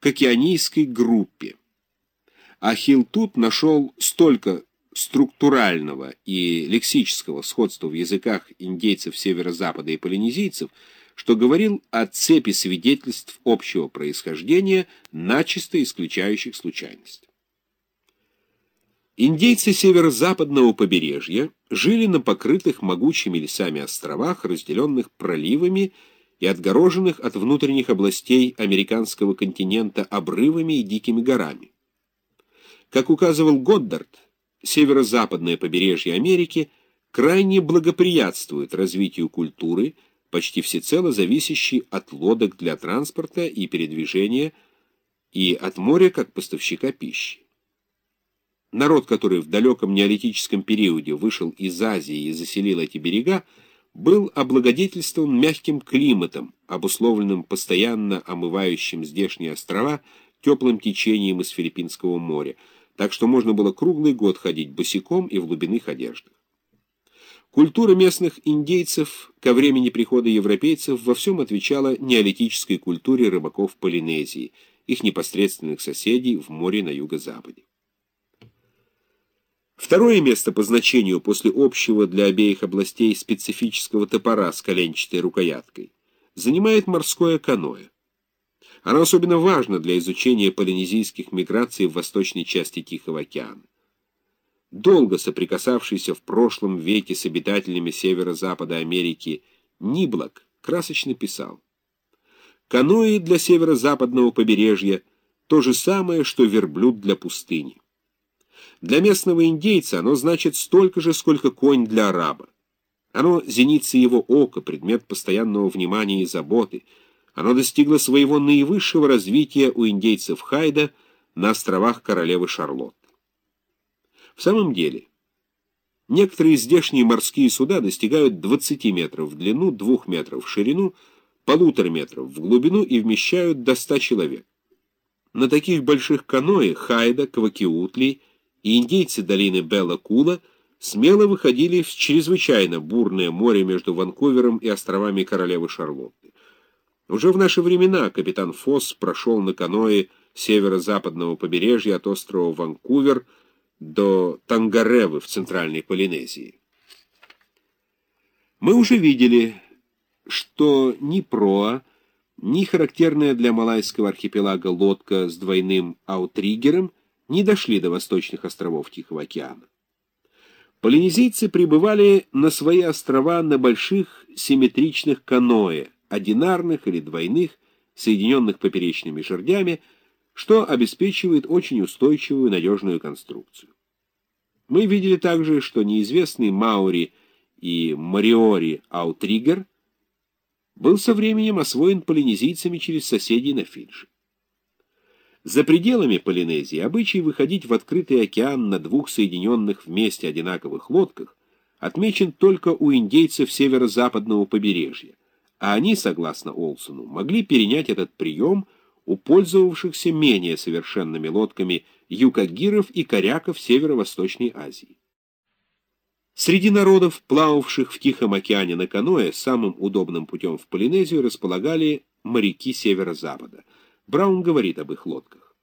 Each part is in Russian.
к океанийской группе. Ахилл тут нашел столько структурального и лексического сходства в языках индейцев северо-запада и полинезийцев, что говорил о цепи свидетельств общего происхождения, начисто исключающих случайность. Индейцы северо-западного побережья жили на покрытых могучими лесами островах, разделенных проливами и отгороженных от внутренних областей американского континента обрывами и дикими горами. Как указывал Годдард, северо-западное побережье Америки крайне благоприятствует развитию культуры, почти всецело зависящей от лодок для транспорта и передвижения и от моря как поставщика пищи. Народ, который в далеком неолитическом периоде вышел из Азии и заселил эти берега, был облагодетельствован мягким климатом, обусловленным постоянно омывающим здешние острова теплым течением из Филиппинского моря, так что можно было круглый год ходить босиком и в глубинных одеждах. Культура местных индейцев ко времени прихода европейцев во всем отвечала неолитической культуре рыбаков Полинезии, их непосредственных соседей в море на юго-западе. Второе место по значению после общего для обеих областей специфического топора с коленчатой рукояткой занимает морское каноэ. Оно особенно важно для изучения полинезийских миграций в восточной части Тихого океана. Долго соприкасавшийся в прошлом веке с обитателями северо-запада Америки Ниблок красочно писал «Каноэ для северо-западного побережья — то же самое, что верблюд для пустыни». Для местного индейца оно значит столько же, сколько конь для араба. Оно — зеница его ока, предмет постоянного внимания и заботы. Оно достигло своего наивысшего развития у индейцев Хайда на островах королевы Шарлотты. В самом деле, некоторые здешние морские суда достигают 20 метров в длину, 2 метров в ширину, полутора метров в глубину и вмещают до 100 человек. На таких больших каноэ Хайда, Квакиутли и индейцы долины Белла-Кула смело выходили в чрезвычайно бурное море между Ванкувером и островами королевы Шарлотты. Уже в наши времена капитан Фосс прошел на каное северо-западного побережья от острова Ванкувер до Тангаревы в Центральной Полинезии. Мы уже видели, что ни проа, ни характерная для Малайского архипелага лодка с двойным аутриггером не дошли до восточных островов Тихого океана. Полинезийцы прибывали на свои острова на больших симметричных каноэ, одинарных или двойных, соединенных поперечными жердями, что обеспечивает очень устойчивую надежную конструкцию. Мы видели также, что неизвестный Маури и Мариори Аутригер был со временем освоен полинезийцами через соседей на Фиджи. За пределами Полинезии обычай выходить в открытый океан на двух соединенных вместе одинаковых лодках отмечен только у индейцев северо-западного побережья, а они, согласно Олсону, могли перенять этот прием у пользовавшихся менее совершенными лодками юкагиров и коряков Северо-Восточной Азии. Среди народов, плававших в Тихом океане на каноэ, самым удобным путем в Полинезию располагали моряки Северо-Запада — Браун говорит об их лодках.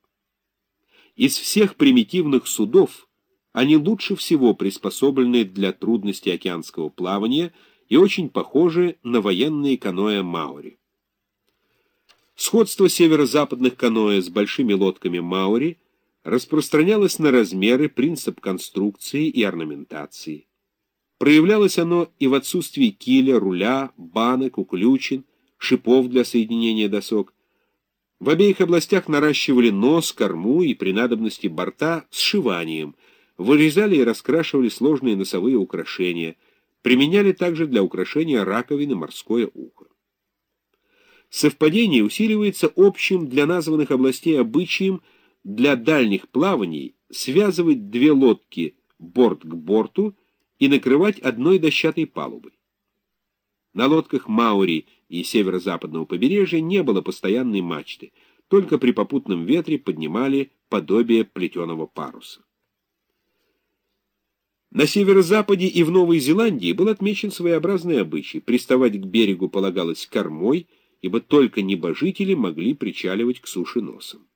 Из всех примитивных судов они лучше всего приспособлены для трудностей океанского плавания и очень похожи на военные каноэ Маори. Сходство северо-западных каноэ с большими лодками Маори распространялось на размеры, принцип конструкции и орнаментации. Проявлялось оно и в отсутствии киля, руля, банок, уключин, шипов для соединения досок, в обеих областях наращивали нос, корму и при надобности борта сшиванием, вырезали и раскрашивали сложные носовые украшения, применяли также для украшения раковины морское ухо. Совпадение усиливается общим для названных областей обычаем для дальних плаваний связывать две лодки борт к борту и накрывать одной дощатой палубой. На лодках Маури и северо-западного побережья не было постоянной мачты, только при попутном ветре поднимали подобие плетеного паруса. На северо-западе и в Новой Зеландии был отмечен своеобразный обычай. Приставать к берегу полагалось кормой ибо только небожители могли причаливать к суше носом.